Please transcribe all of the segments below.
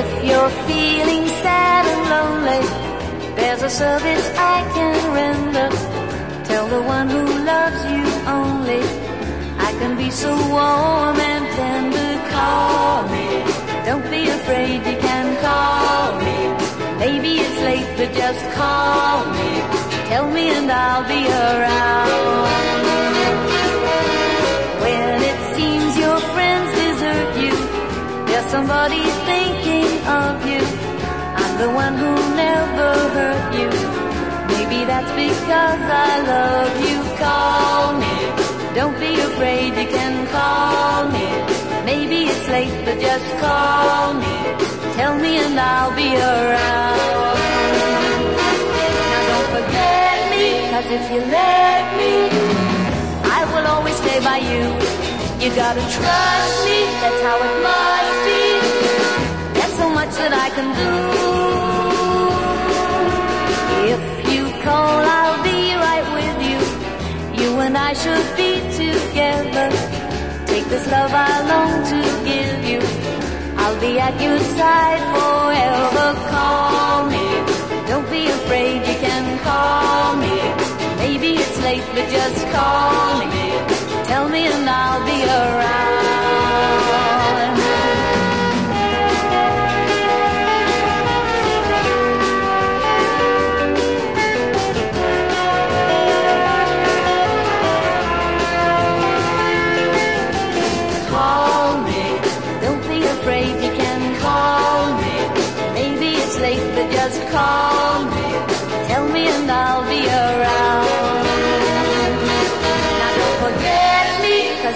If you're feeling sad and lonely, there's a service I can render. Tell the one who loves you only, I can be so warm and tender. Call me. Don't be afraid, you can call me. Maybe it's late, but just call me. Tell me and I'll be around. Thinking of you. I'm the one who never hurt you. Maybe that's because I love you. Call me. Don't be afraid, you can call me. Maybe it's late, but just call me. Tell me and I'll be around. Now don't forget me, cause if you let me, I will always stay by you. You gotta trust me, that's how it must much that I can do. If you call, I'll be right with you. You and I should be together. Take this love I long to give you. I'll be at your side forever. Call me. Don't be afraid, you can call me. Maybe it's late, but just call me. Tell me and I'll be around.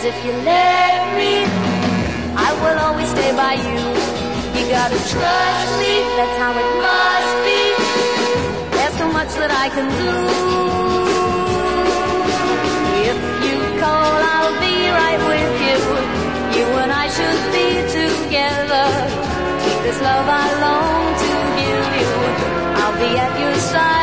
Cause if you let me, I will always stay by you. You gotta trust me, that's how it must be. There's so much that I can do. If you call, I'll be right with you. You and I should be together. Take this love I long to give you. I'll be at your side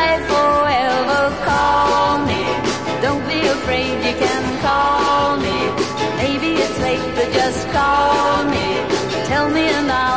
late, but just call me. Tell me and around.